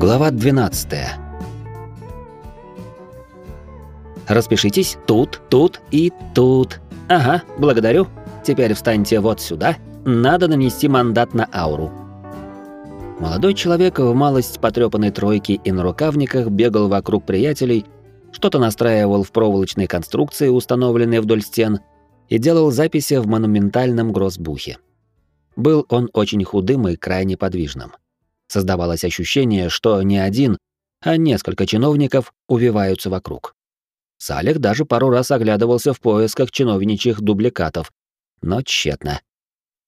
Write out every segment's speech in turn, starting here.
Глава 12. Распишитесь тут, тут и тут. Ага, благодарю. Теперь встаньте вот сюда. Надо нанести мандат на ауру. Молодой человек в малость потрёпанной тройке и на рукавниках бегал вокруг приятелей, что-то настраивал в проволочной конструкции, установленной вдоль стен, и делал записи в монументальном гроссбухе. Был он очень худым и крайне подвижным. Создавалось ощущение, что не один, а несколько чиновников увиваются вокруг. Салих даже пару раз оглядывался в поисках чиновничьих дубликатов, но тщетно.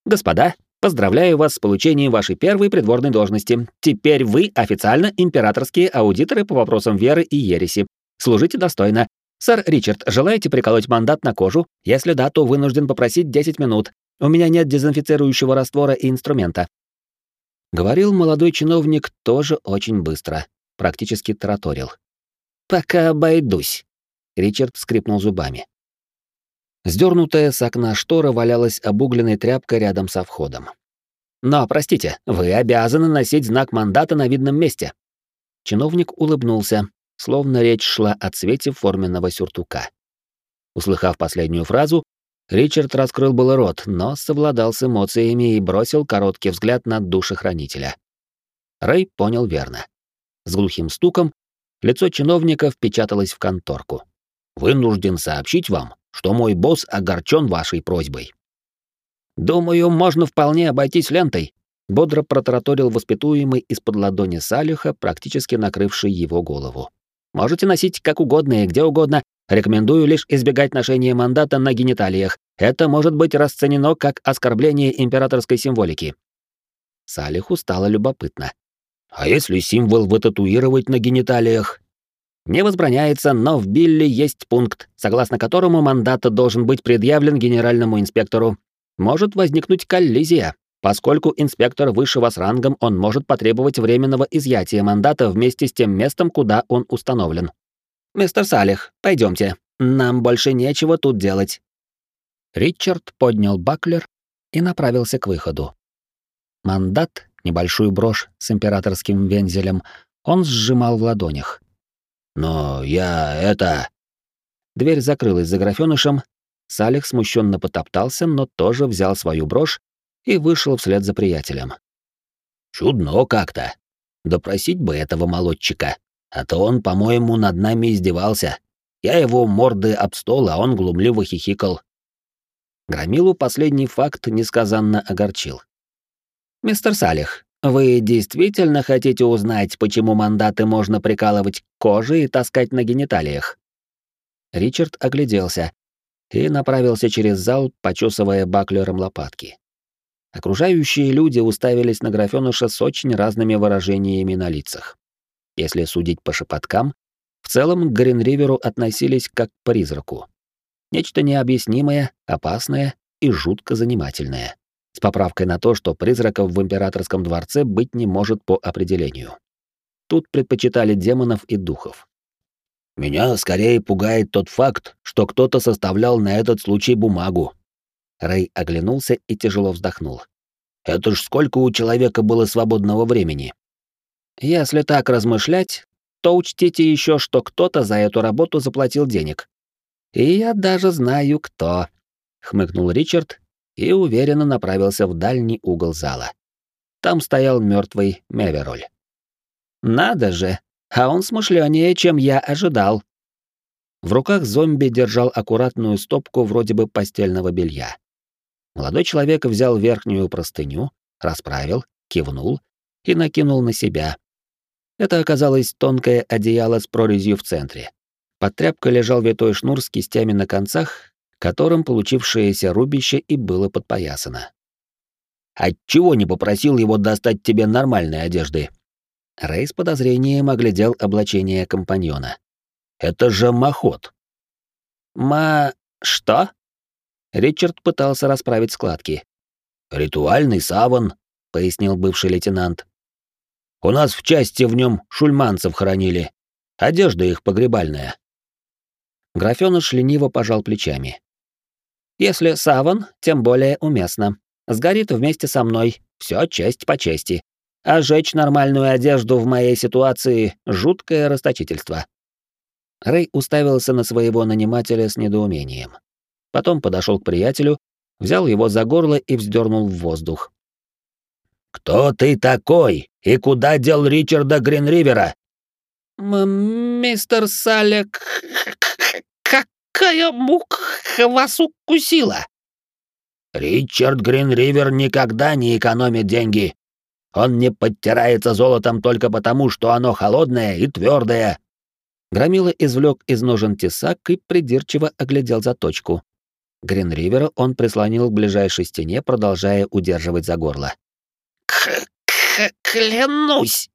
«Господа, поздравляю вас с получением вашей первой придворной должности. Теперь вы официально императорские аудиторы по вопросам веры и ереси. Служите достойно. Сэр Ричард, желаете приколоть мандат на кожу? Если да, то вынужден попросить 10 минут. У меня нет дезинфицирующего раствора и инструмента. Говорил молодой чиновник тоже очень быстро, практически тараторил. «Пока обойдусь», — Ричард скрипнул зубами. Сдернутая с окна штора валялась обугленной тряпкой рядом со входом. «Но, простите, вы обязаны носить знак мандата на видном месте». Чиновник улыбнулся, словно речь шла о цвете форменного сюртука. Услыхав последнюю фразу, Ричард раскрыл было рот, но совладал с эмоциями и бросил короткий взгляд на душехранителя. Рэй понял верно. С глухим стуком лицо чиновника впечаталось в конторку. «Вынужден сообщить вам, что мой босс огорчен вашей просьбой». «Думаю, можно вполне обойтись лентой», — бодро протараторил воспитуемый из-под ладони Салюха, практически накрывший его голову. «Можете носить как угодно и где угодно, Рекомендую лишь избегать ношения мандата на гениталиях. Это может быть расценено как оскорбление императорской символики. Салиху стало любопытно. А если символ вытатуировать на гениталиях? Не возбраняется, но в Билли есть пункт, согласно которому мандат должен быть предъявлен генеральному инспектору. Может возникнуть коллизия. Поскольку инспектор выше вас рангом, он может потребовать временного изъятия мандата вместе с тем местом, куда он установлен. «Мистер Салих, пойдемте. Нам больше нечего тут делать». Ричард поднял баклер и направился к выходу. Мандат, небольшую брошь с императорским вензелем, он сжимал в ладонях. «Но я это...» Дверь закрылась за графёнышем, Салих смущенно потоптался, но тоже взял свою брошь и вышел вслед за приятелем. «Чудно как-то. Допросить бы этого молодчика». А то он, по-моему, над нами издевался. Я его морды об стол, а он глумливо хихикал. Громилу последний факт несказанно огорчил. «Мистер Салих, вы действительно хотите узнать, почему мандаты можно прикалывать к коже и таскать на гениталиях?» Ричард огляделся и направился через зал, почесывая баклером лопатки. Окружающие люди уставились на графёныша с очень разными выражениями на лицах. Если судить по шепоткам, в целом к Гринриверу относились как к призраку. Нечто необъяснимое, опасное и жутко занимательное. С поправкой на то, что призраков в императорском дворце быть не может по определению. Тут предпочитали демонов и духов. «Меня скорее пугает тот факт, что кто-то составлял на этот случай бумагу». Рэй оглянулся и тяжело вздохнул. «Это ж сколько у человека было свободного времени?» Если так размышлять, то учтите еще, что кто-то за эту работу заплатил денег. И я даже знаю, кто, хмыкнул Ричард и уверенно направился в дальний угол зала. Там стоял мертвый Мевероль. Надо же, а он смышленнее, чем я ожидал. В руках зомби держал аккуратную стопку вроде бы постельного белья. Молодой человек взял верхнюю простыню, расправил, кивнул и накинул на себя, это оказалось тонкое одеяло с прорезью в центре. Под тряпкой лежал витой шнур с кистями на концах, которым получившееся рубище и было подпоясано. «Отчего не попросил его достать тебе нормальной одежды?» Рэй с подозрением оглядел облачение компаньона. «Это же махот!» «Ма... что?» Ричард пытался расправить складки. «Ритуальный саван», — пояснил бывший лейтенант. У нас в части в нем шульманцев хоронили. Одежда их погребальная. Графёныш лениво пожал плечами. Если саван, тем более уместно. Сгорит вместе со мной. Все честь по чести. а жечь нормальную одежду в моей ситуации — жуткое расточительство. Рэй уставился на своего нанимателя с недоумением. Потом подошел к приятелю, взял его за горло и вздернул в воздух. «Кто ты такой? И куда дел Ричарда Гринривера?» «Мистер Салек, какая мука вас укусила?» «Ричард Гринривер никогда не экономит деньги. Он не подтирается золотом только потому, что оно холодное и твердое. Громила извлек из ножен тесак и придирчиво оглядел заточку. Гринривера он прислонил к ближайшей стене, продолжая удерживать за горло. «Клянусь!»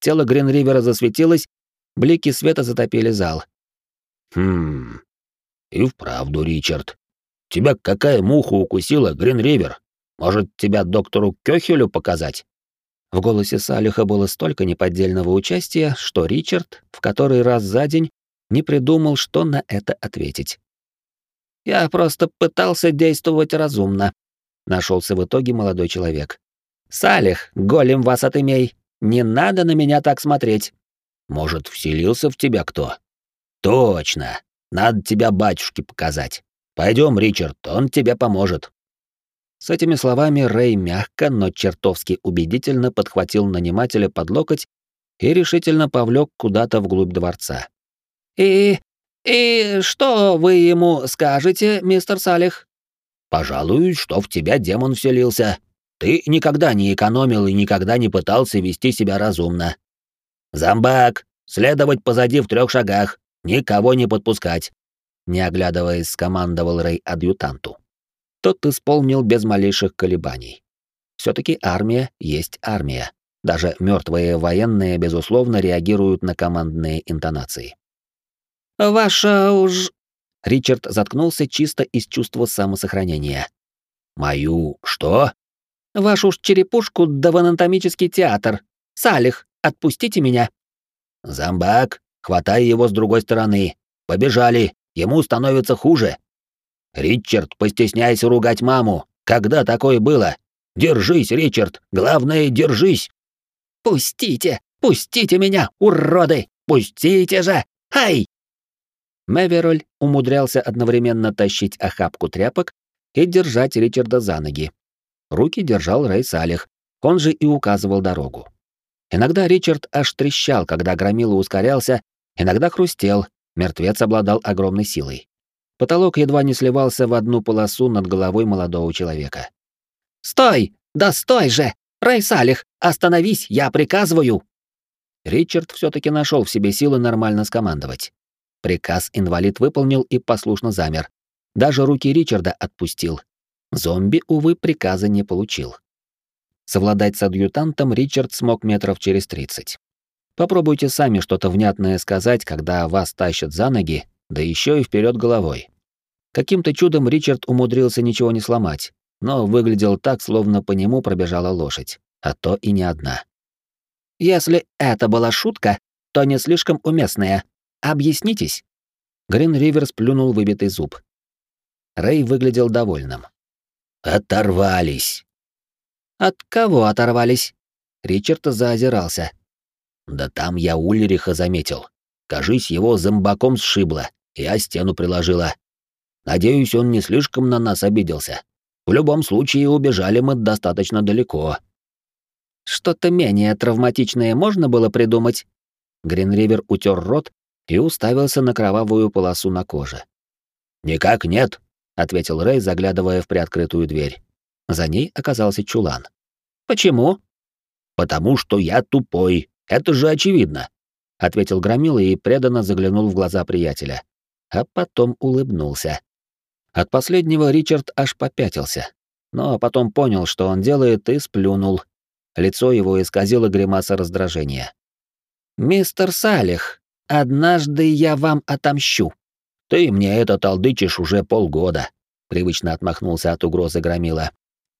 Тело Гринривера засветилось, блики света затопили зал. «Хм... И вправду, Ричард. Тебя какая муха укусила, Гринривер? Может, тебя доктору Кёхелю показать?» В голосе Салиха было столько неподдельного участия, что Ричард в который раз за день не придумал, что на это ответить. «Я просто пытался действовать разумно», — нашелся в итоге молодой человек. «Салих, голем вас отымей, не надо на меня так смотреть». «Может, вселился в тебя кто?» «Точно! Надо тебя батюшке показать. Пойдем, Ричард, он тебе поможет». С этими словами Рэй мягко, но чертовски убедительно подхватил нанимателя под локоть и решительно повлек куда-то вглубь дворца. «И... и что вы ему скажете, мистер Салих?» «Пожалуй, что в тебя демон вселился. Ты никогда не экономил и никогда не пытался вести себя разумно. Зомбак, следовать позади в трех шагах, никого не подпускать», не оглядываясь, скомандовал Рэй адъютанту тот исполнил без малейших колебаний. все таки армия есть армия. Даже мертвые военные, безусловно, реагируют на командные интонации. «Ваша уж...» Ричард заткнулся чисто из чувства самосохранения. «Мою что?» «Вашу уж черепушку да в анатомический театр. Салих, отпустите меня». «Зомбак, хватай его с другой стороны. Побежали, ему становится хуже». Ричард, постесняйся ругать маму. Когда такое было? Держись, Ричард, главное, держись. Пустите, пустите меня, уроды! Пустите же! Ай! Мэвероль умудрялся одновременно тащить охапку тряпок и держать Ричарда за ноги. Руки держал Рэй Салих, он же и указывал дорогу. Иногда Ричард аж трещал, когда громила ускорялся, иногда хрустел, мертвец обладал огромной силой. Потолок едва не сливался в одну полосу над головой молодого человека. «Стой! Да стой же! Райсалих, остановись, я приказываю!» Ричард все таки нашел в себе силы нормально скомандовать. Приказ инвалид выполнил и послушно замер. Даже руки Ричарда отпустил. Зомби, увы, приказа не получил. Совладать с адъютантом Ричард смог метров через тридцать. Попробуйте сами что-то внятное сказать, когда вас тащат за ноги, да еще и вперед головой. Каким-то чудом Ричард умудрился ничего не сломать, но выглядел так, словно по нему пробежала лошадь, а то и не одна. «Если это была шутка, то не слишком уместная. Объяснитесь?» Грин Риверс плюнул выбитый зуб. Рэй выглядел довольным. «Оторвались!» «От кого оторвались?» Ричард заозирался. «Да там я Ульриха заметил. Кажись, его зомбаком сшибло. Я стену приложила. Надеюсь, он не слишком на нас обиделся. В любом случае, убежали мы достаточно далеко. Что-то менее травматичное можно было придумать? Гринривер утер рот и уставился на кровавую полосу на коже. «Никак нет», — ответил Рэй, заглядывая в приоткрытую дверь. За ней оказался чулан. «Почему?» «Потому что я тупой. Это же очевидно ответил Громила и преданно заглянул в глаза приятеля, а потом улыбнулся. От последнего Ричард аж попятился, но потом понял, что он делает, и сплюнул. Лицо его исказило гримаса раздражения. «Мистер Салих, однажды я вам отомщу». «Ты мне это толдычишь уже полгода», — привычно отмахнулся от угрозы Громила.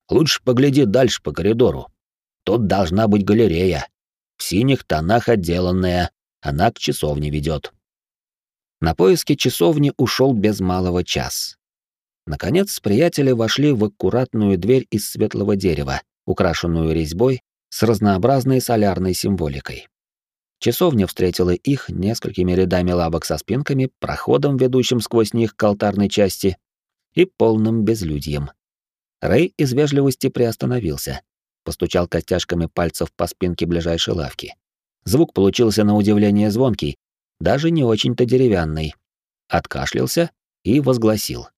«Лучше погляди дальше по коридору. Тут должна быть галерея. В синих тонах отделанная, она к часовне ведет. На поиски часовни ушел без малого час. Наконец, приятели вошли в аккуратную дверь из светлого дерева, украшенную резьбой, с разнообразной солярной символикой. Часовня встретила их несколькими рядами лавок со спинками, проходом, ведущим сквозь них к алтарной части, и полным безлюдьем. Рэй из вежливости приостановился, постучал костяшками пальцев по спинке ближайшей лавки. Звук получился на удивление звонкий, даже не очень-то деревянный. Откашлялся и возгласил.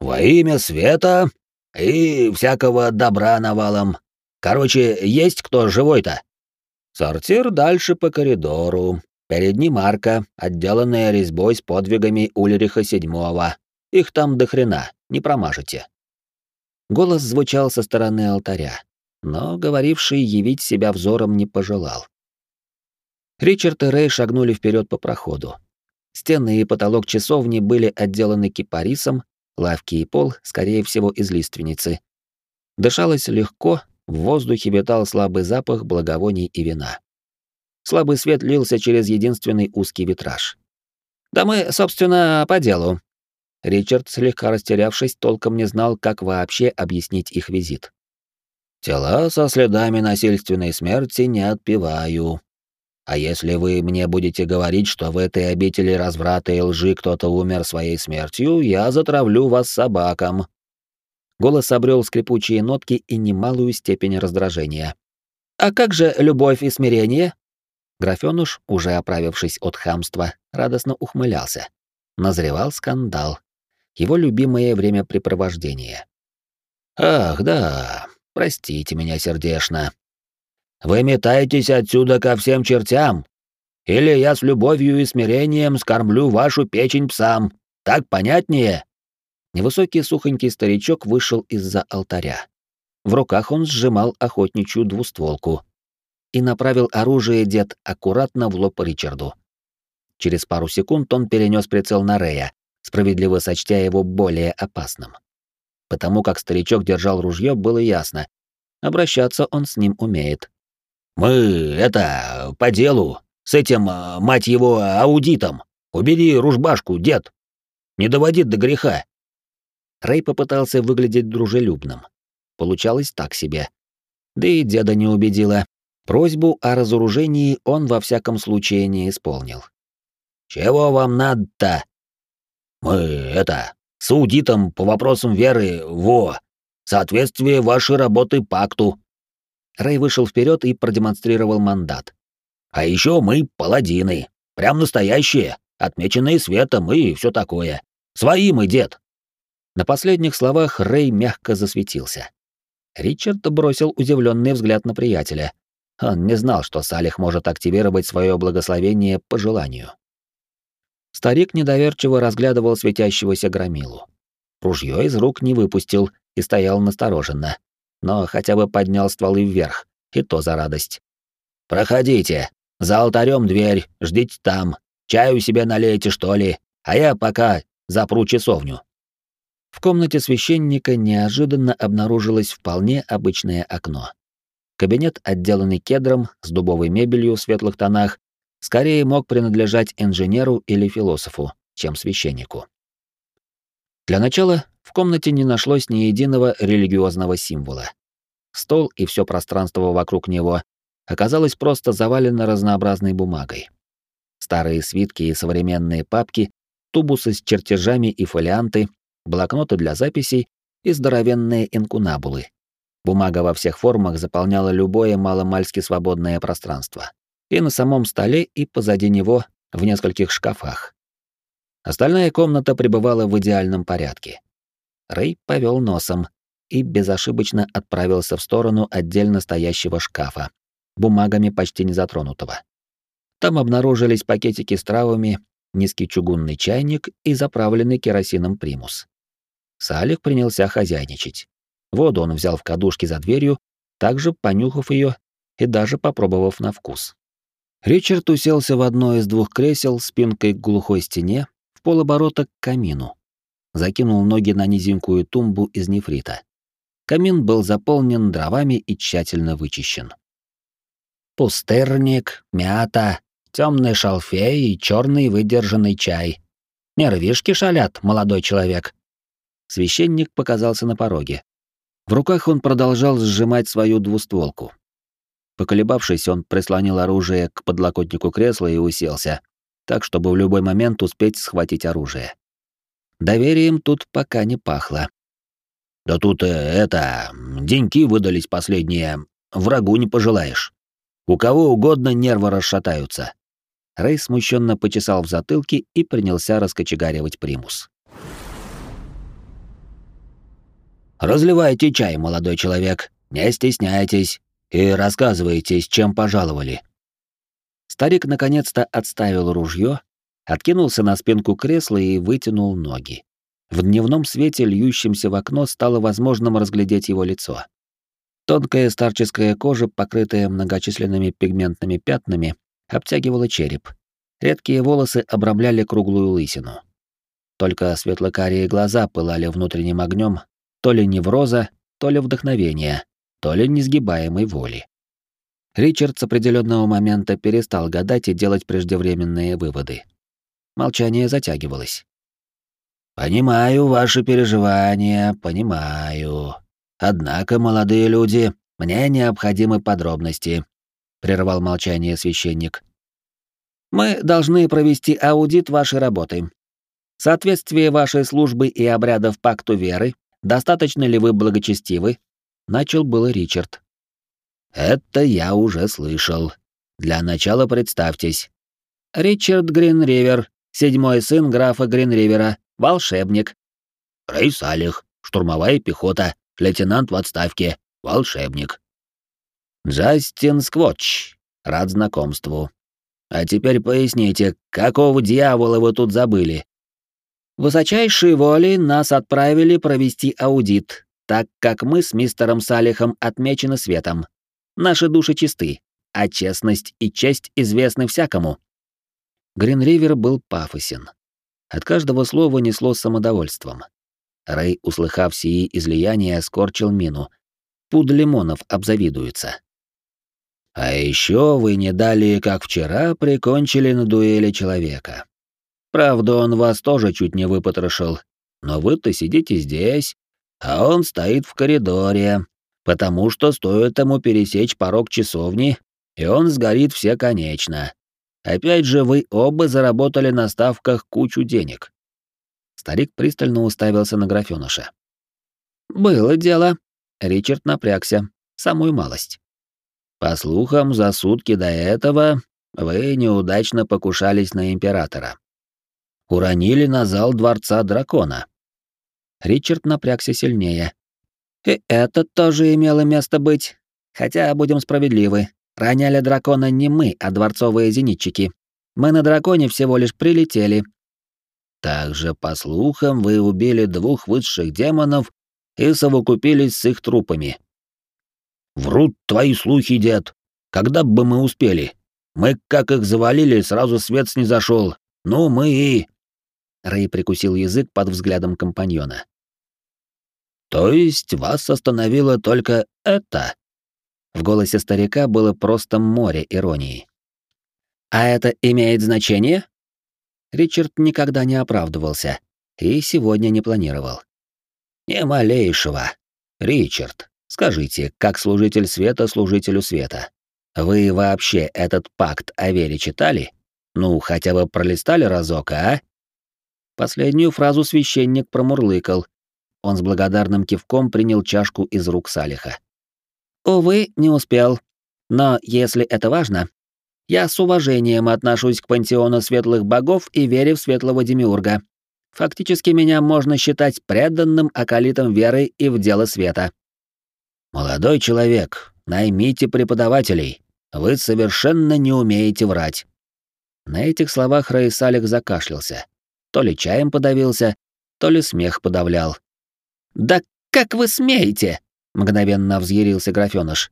«Во имя света и всякого добра навалом. Короче, есть кто живой-то?» «Сортир дальше по коридору. Перед ним арка, отделанная резьбой с подвигами Ульриха Седьмого. Их там до хрена, не промажете». Голос звучал со стороны алтаря, но говоривший явить себя взором не пожелал. Ричард и Рэй шагнули вперед по проходу. Стены и потолок часовни были отделаны кипарисом, лавки и пол, скорее всего, из лиственницы. Дышалось легко, в воздухе витал слабый запах благовоний и вина. Слабый свет лился через единственный узкий витраж. «Да мы, собственно, по делу». Ричард, слегка растерявшись, толком не знал, как вообще объяснить их визит. «Тела со следами насильственной смерти не отпеваю», а если вы мне будете говорить, что в этой обители разврата и лжи кто-то умер своей смертью, я затравлю вас собакам». Голос обрел скрипучие нотки и немалую степень раздражения. «А как же любовь и смирение?» Графёнуш, уже оправившись от хамства, радостно ухмылялся. Назревал скандал. Его любимое времяпрепровождение. «Ах, да, простите меня сердечно. Вы метаетесь отсюда ко всем чертям. Или я с любовью и смирением скормлю вашу печень псам. Так понятнее?» Невысокий сухонький старичок вышел из-за алтаря. В руках он сжимал охотничью двустволку. И направил оружие дед аккуратно в лоб Ричарду. Через пару секунд он перенес прицел на Рея, справедливо сочтя его более опасным. Потому как старичок держал ружье, было ясно. Обращаться он с ним умеет. Мы, это, по делу, с этим, мать его, аудитом. Убери ружбашку, дед. Не доводит до греха. Рэй попытался выглядеть дружелюбным. Получалось так себе. Да и деда не убедила. Просьбу о разоружении он во всяком случае не исполнил. «Чего вам надо-то?» «Мы, это, с аудитом по вопросам веры, во, соответствие вашей работы пакту», Рэй вышел вперед и продемонстрировал мандат. «А еще мы паладины. Прям настоящие, отмеченные светом и все такое. Свои мы, дед». На последних словах Рэй мягко засветился. Ричард бросил удивленный взгляд на приятеля. Он не знал, что Салих может активировать свое благословение по желанию. Старик недоверчиво разглядывал светящегося громилу. Ружье из рук не выпустил и стоял настороженно, но хотя бы поднял стволы вверх, и то за радость. «Проходите. За алтарем дверь, ждите там. Чаю себе налейте, что ли, а я пока запру часовню». В комнате священника неожиданно обнаружилось вполне обычное окно. Кабинет, отделанный кедром, с дубовой мебелью в светлых тонах, скорее мог принадлежать инженеру или философу, чем священнику. Для начала в комнате не нашлось ни единого религиозного символа. Стол и все пространство вокруг него оказалось просто завалено разнообразной бумагой. Старые свитки и современные папки, тубусы с чертежами и фолианты, блокноты для записей и здоровенные инкунабулы. Бумага во всех формах заполняла любое маломальски свободное пространство. И на самом столе, и позади него, в нескольких шкафах. Остальная комната пребывала в идеальном порядке. Рэй повел носом и безошибочно отправился в сторону отдельно стоящего шкафа, бумагами почти не затронутого. Там обнаружились пакетики с травами, низкий чугунный чайник и заправленный керосином примус. Салик принялся хозяйничать. Воду он взял в кадушке за дверью, также понюхав ее и даже попробовав на вкус. Ричард уселся в одно из двух кресел спинкой к глухой стене в полоборота к камину закинул ноги на низенькую тумбу из нефрита. Камин был заполнен дровами и тщательно вычищен. Пустырник, мята, темный шалфей и черный выдержанный чай. Нервишки шалят, молодой человек. Священник показался на пороге. В руках он продолжал сжимать свою двустволку. Поколебавшись, он прислонил оружие к подлокотнику кресла и уселся, так, чтобы в любой момент успеть схватить оружие. Доверием тут пока не пахло. «Да тут, э, это, деньки выдались последние, врагу не пожелаешь. У кого угодно нервы расшатаются». Рэй смущенно почесал в затылке и принялся раскочегаривать примус. «Разливайте чай, молодой человек, не стесняйтесь, и рассказывайте, с чем пожаловали». Старик наконец-то отставил ружье, откинулся на спинку кресла и вытянул ноги. В дневном свете, льющемся в окно, стало возможным разглядеть его лицо. Тонкая старческая кожа, покрытая многочисленными пигментными пятнами, обтягивала череп. Редкие волосы обрамляли круглую лысину. Только светло-карие глаза пылали внутренним огнем, то ли невроза, то ли вдохновения, то ли несгибаемой воли. Ричард с определенного момента перестал гадать и делать преждевременные выводы. Молчание затягивалось. «Понимаю ваши переживания, понимаю. Однако, молодые люди, мне необходимы подробности», — прервал молчание священник. «Мы должны провести аудит вашей работы. Соответствие вашей службы и обрядов пакту веры, достаточно ли вы благочестивы?» — начал было Ричард. «Это я уже слышал. Для начала представьтесь. Ричард Гринривер, седьмой сын графа Гринривера, волшебник. Рэй Салих, штурмовая пехота, лейтенант в отставке, волшебник. Джастин Сквотч, рад знакомству. А теперь поясните, какого дьявола вы тут забыли? Высочайшей волей нас отправили провести аудит, так как мы с мистером Салихом отмечены светом. Наши души чисты, а честность и честь известны всякому. Гринривер был пафосен. От каждого слова несло самодовольством. Рэй, услыхав сии излияния, скорчил мину. Пуд лимонов обзавидуется. А еще вы не далее, как вчера, прикончили на дуэли человека. Правда, он вас тоже чуть не выпотрошил, но вы-то сидите здесь, а он стоит в коридоре, потому что стоит ему пересечь порог часовни, и он сгорит все конечно. Опять же, вы оба заработали на ставках кучу денег. Старик пристально уставился на графёныша. Было дело. Ричард напрягся. Самую малость. По слухам, за сутки до этого вы неудачно покушались на императора. Уронили на зал дворца дракона. Ричард напрягся сильнее. И это тоже имело место быть. Хотя, будем справедливы, Роняли дракона не мы, а дворцовые зенитчики. Мы на драконе всего лишь прилетели. Также, по слухам, вы убили двух высших демонов и совокупились с их трупами. Врут твои слухи, дед. Когда бы мы успели? Мы как их завалили, сразу свет снизошел. Ну, мы и... Рэй прикусил язык под взглядом компаньона. То есть вас остановило только это? В голосе старика было просто море иронии. «А это имеет значение?» Ричард никогда не оправдывался и сегодня не планировал. «Не малейшего. Ричард, скажите, как служитель света служителю света, вы вообще этот пакт о вере читали? Ну, хотя бы пролистали разок, а?» Последнюю фразу священник промурлыкал. Он с благодарным кивком принял чашку из рук Салиха. Увы, не успел. Но если это важно, я с уважением отношусь к пантеону светлых богов и вере в светлого демиурга. Фактически меня можно считать преданным акалитом веры и в дело света. Молодой человек, наймите преподавателей. Вы совершенно не умеете врать. На этих словах Раисалик закашлялся. То ли чаем подавился, то ли смех подавлял. «Да как вы смеете?» мгновенно взъярился графёныш.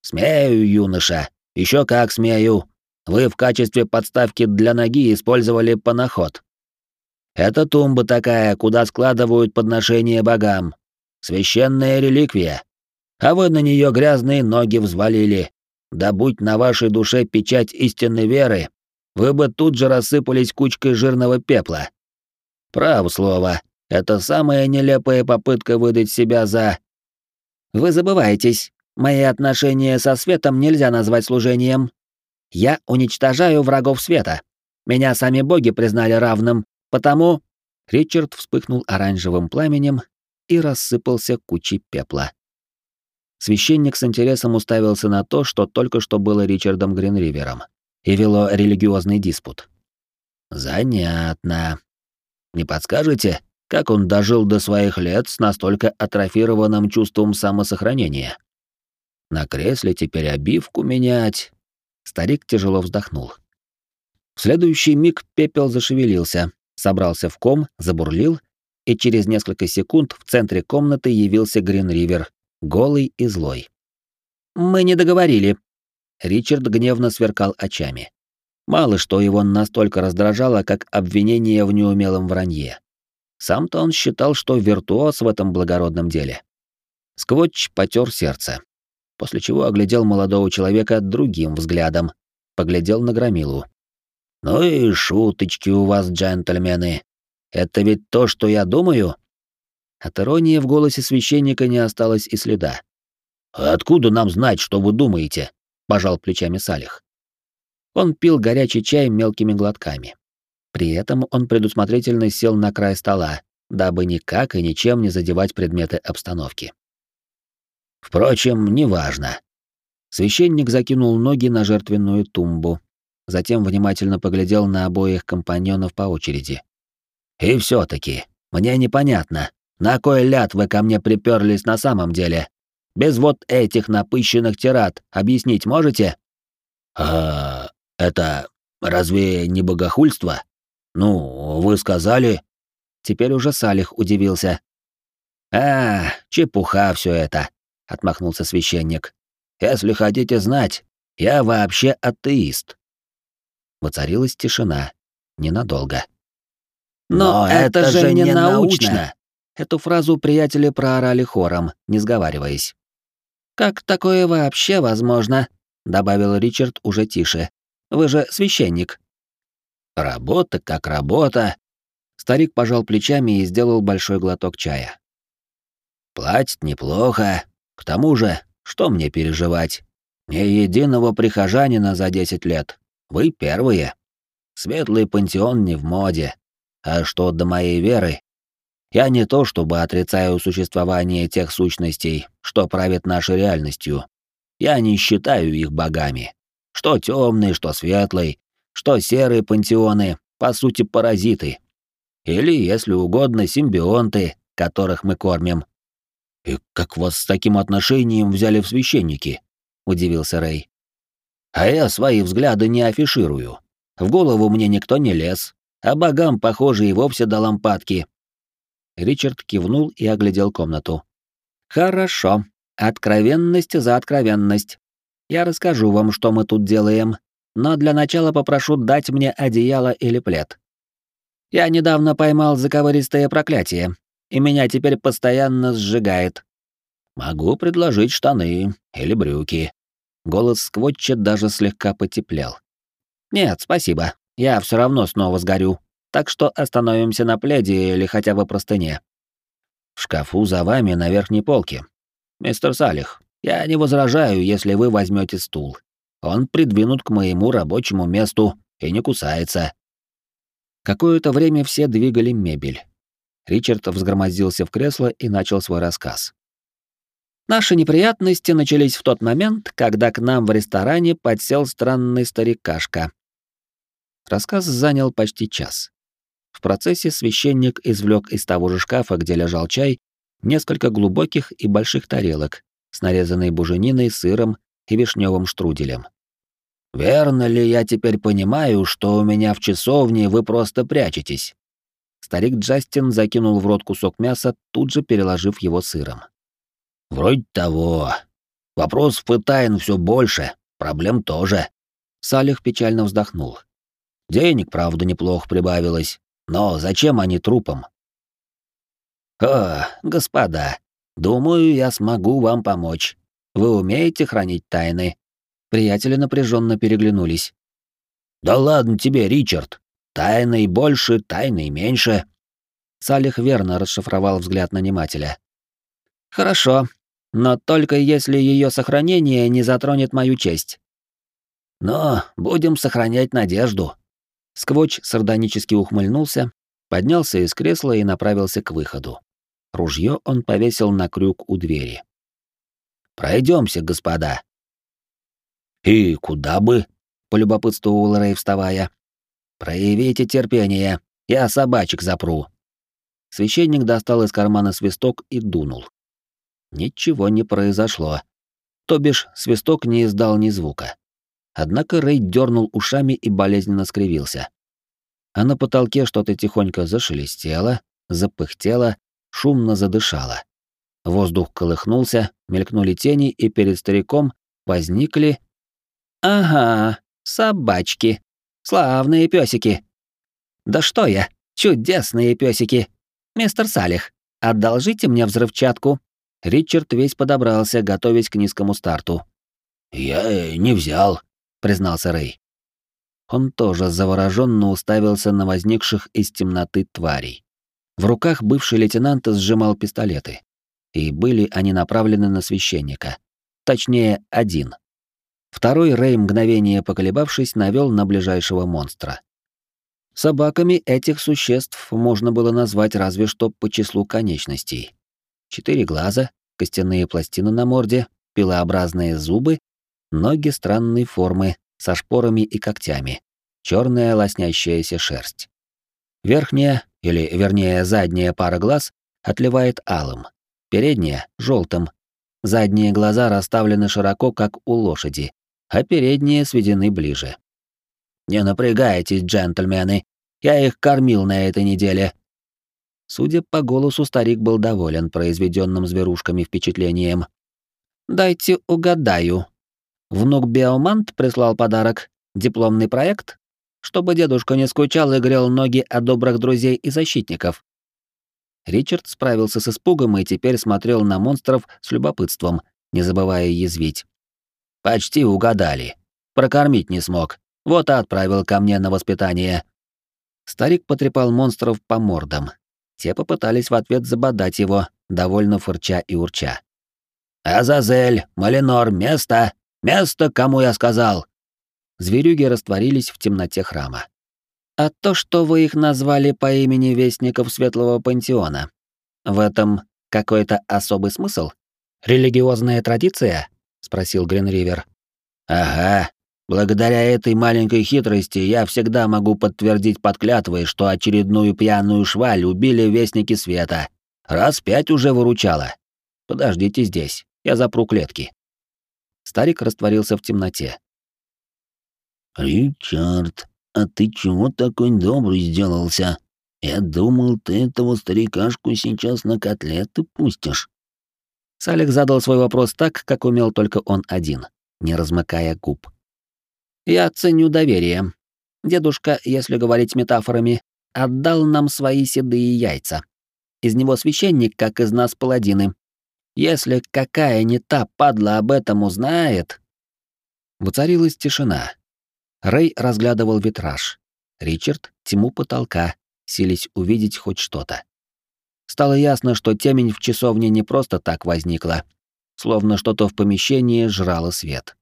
Смею, юноша, еще как смею. Вы в качестве подставки для ноги использовали паноход. Это тумба такая, куда складывают подношения богам. Священная реликвия. А вы на нее грязные ноги взвалили. Да будь на вашей душе печать истинной веры, вы бы тут же рассыпались кучкой жирного пепла. Право слово, это самая нелепая попытка выдать себя за вы забываетесь. Мои отношения со светом нельзя назвать служением. Я уничтожаю врагов света. Меня сами боги признали равным, потому...» Ричард вспыхнул оранжевым пламенем и рассыпался кучей пепла. Священник с интересом уставился на то, что только что было Ричардом Гринривером, и вело религиозный диспут. «Занятно. Не подскажете, как он дожил до своих лет с настолько атрофированным чувством самосохранения? На кресле теперь обивку менять?» Старик тяжело вздохнул. В следующий миг пепел зашевелился, собрался в ком, забурлил, и через несколько секунд в центре комнаты явился Гринривер, голый и злой. «Мы не договорили». Ричард гневно сверкал очами. Мало что его настолько раздражало, как обвинение в неумелом вранье. Сам-то он считал, что виртуоз в этом благородном деле. Сквотч потер сердце, после чего оглядел молодого человека другим взглядом, поглядел на Громилу. «Ну и шуточки у вас, джентльмены. Это ведь то, что я думаю?» От иронии в голосе священника не осталось и следа. «Откуда нам знать, что вы думаете?» — пожал плечами Салих. Он пил горячий чай мелкими глотками. При этом он предусмотрительно сел на край стола, дабы никак и ничем не задевать предметы обстановки. Впрочем, неважно. Священник закинул ноги на жертвенную тумбу, затем внимательно поглядел на обоих компаньонов по очереди. И все таки мне непонятно, на кой ляд вы ко мне приперлись на самом деле? Без вот этих напыщенных тират объяснить можете? А это разве не богохульство? Ну, вы сказали. Теперь уже Салих удивился. А, чепуха все это, отмахнулся священник. Если хотите знать, я вообще атеист. Воцарилась тишина. Ненадолго. Но, Но это, это же не научно. научно. Эту фразу приятели проорали хором, не сговариваясь. «Как такое вообще возможно?» — добавил Ричард уже тише. «Вы же священник». «Работа как работа». Старик пожал плечами и сделал большой глоток чая. «Платит неплохо. К тому же, что мне переживать? Ни единого прихожанина за десять лет. Вы первые. Светлый пантеон не в моде. А что до моей веры, я не то чтобы отрицаю существование тех сущностей, что правят нашей реальностью. Я не считаю их богами. Что темный, что светлый, что серые пантеоны, по сути, паразиты. Или, если угодно, симбионты, которых мы кормим. «И как вас с таким отношением взяли в священники?» — удивился Рэй. «А я свои взгляды не афиширую. В голову мне никто не лез, а богам, похоже, и вовсе до лампадки, Ричард кивнул и оглядел комнату. «Хорошо. Откровенность за откровенность. Я расскажу вам, что мы тут делаем, но для начала попрошу дать мне одеяло или плед. Я недавно поймал заковыристое проклятие, и меня теперь постоянно сжигает. Могу предложить штаны или брюки». Голос Сквотча даже слегка потеплел. «Нет, спасибо. Я все равно снова сгорю так что остановимся на пледе или хотя бы простыне. В шкафу за вами на верхней полке. Мистер Салих, я не возражаю, если вы возьмете стул. Он придвинут к моему рабочему месту и не кусается. Какое-то время все двигали мебель. Ричард взгромоздился в кресло и начал свой рассказ. Наши неприятности начались в тот момент, когда к нам в ресторане подсел странный старикашка. Рассказ занял почти час. В процессе священник извлек из того же шкафа, где лежал чай, несколько глубоких и больших тарелок с нарезанной бужениной, сыром и вишневым штруделем. «Верно ли я теперь понимаю, что у меня в часовне вы просто прячетесь?» Старик Джастин закинул в рот кусок мяса, тут же переложив его сыром. «Вроде того. Вопросов и тайн все больше, проблем тоже». Салих печально вздохнул. «Денег, правда, неплохо прибавилось, но зачем они трупам? О, господа, думаю, я смогу вам помочь. Вы умеете хранить тайны? Приятели напряженно переглянулись. Да ладно тебе, Ричард. Тайны больше, тайны меньше. Салих верно расшифровал взгляд нанимателя. Хорошо. но только если ее сохранение не затронет мою честь. Но будем сохранять надежду. Сквоч сардонически ухмыльнулся, поднялся из кресла и направился к выходу. Ружье он повесил на крюк у двери. Пройдемся, господа. И куда бы? полюбопытствовал Рэй, вставая. Проявите терпение, я собачек запру. Священник достал из кармана свисток и дунул. Ничего не произошло. То бишь, свисток не издал ни звука. Однако Рэй дернул ушами и болезненно скривился. А на потолке что-то тихонько зашелестело, запыхтело, шумно задышало. Воздух колыхнулся, мелькнули тени, и перед стариком возникли... Ага, собачки. Славные песики. Да что я, чудесные песики. Мистер Салих, одолжите мне взрывчатку. Ричард весь подобрался, готовясь к низкому старту. «Я не взял», — признался Рэй. Он тоже завороженно уставился на возникших из темноты тварей. В руках бывший лейтенант сжимал пистолеты. И были они направлены на священника. Точнее, один. Второй Рэй, мгновение поколебавшись, навел на ближайшего монстра. Собаками этих существ можно было назвать разве что по числу конечностей. Четыре глаза, костяные пластины на морде, пилообразные зубы, ноги странной формы, со шпорами и когтями, черная лоснящаяся шерсть. Верхняя, или вернее задняя пара глаз, отливает алым, передняя — желтым. Задние глаза расставлены широко, как у лошади, а передние сведены ближе. «Не напрягайтесь, джентльмены, я их кормил на этой неделе». Судя по голосу, старик был доволен произведенным зверушками впечатлением. «Дайте угадаю. Внук Биомант прислал подарок, дипломный проект, чтобы дедушка не скучал и грел ноги от добрых друзей и защитников». Ричард справился с испугом и теперь смотрел на монстров с любопытством, не забывая язвить. «Почти угадали. Прокормить не смог. Вот и отправил ко мне на воспитание». Старик потрепал монстров по мордам. Те попытались в ответ забодать его, довольно фырча и урча. «Азазель, Малинор, место! Место, кому я сказал!» Зверюги растворились в темноте храма. «А то, что вы их назвали по имени Вестников Светлого Пантеона, в этом какой-то особый смысл? Религиозная традиция?» — спросил Гринривер. «Ага, Благодаря этой маленькой хитрости я всегда могу подтвердить под клятвой, что очередную пьяную шваль убили вестники света. Раз пять уже выручала. Подождите здесь, я запру клетки. Старик растворился в темноте. «Ричард, а ты чего такой добрый сделался? Я думал, ты этого старикашку сейчас на котлеты пустишь». Салик задал свой вопрос так, как умел только он один, не размыкая губ. Я ценю доверие. Дедушка, если говорить метафорами, отдал нам свои седые яйца. Из него священник, как из нас паладины. Если какая не та падла об этом узнает... Воцарилась тишина. Рэй разглядывал витраж. Ричард — тьму потолка, сились увидеть хоть что-то. Стало ясно, что темень в часовне не просто так возникла, словно что-то в помещении жрало свет.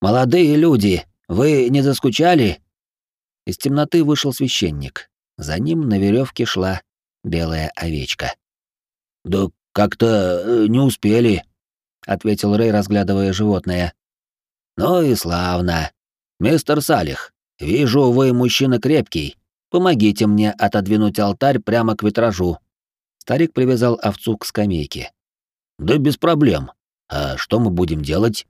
«Молодые люди!» Вы не заскучали?» Из темноты вышел священник. За ним на веревке шла белая овечка. «Да как-то э, не успели», — ответил Рэй, разглядывая животное. «Ну и славно. Мистер Салих, вижу, вы мужчина крепкий. Помогите мне отодвинуть алтарь прямо к витражу». Старик привязал овцу к скамейке. «Да без проблем. А что мы будем делать?»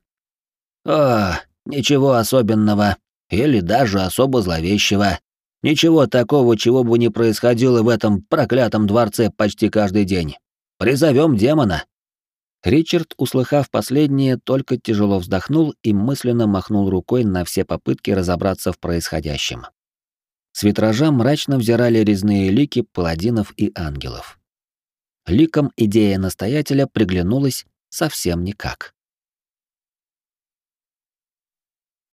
«О, Ничего особенного, или даже особо зловещего. Ничего такого, чего бы не происходило в этом проклятом дворце почти каждый день. Призовем демона. Ричард, услыхав последнее, только тяжело вздохнул и мысленно махнул рукой на все попытки разобраться в происходящем. С витража мрачно взирали резные лики паладинов и ангелов. Ликом идея настоятеля приглянулась совсем никак.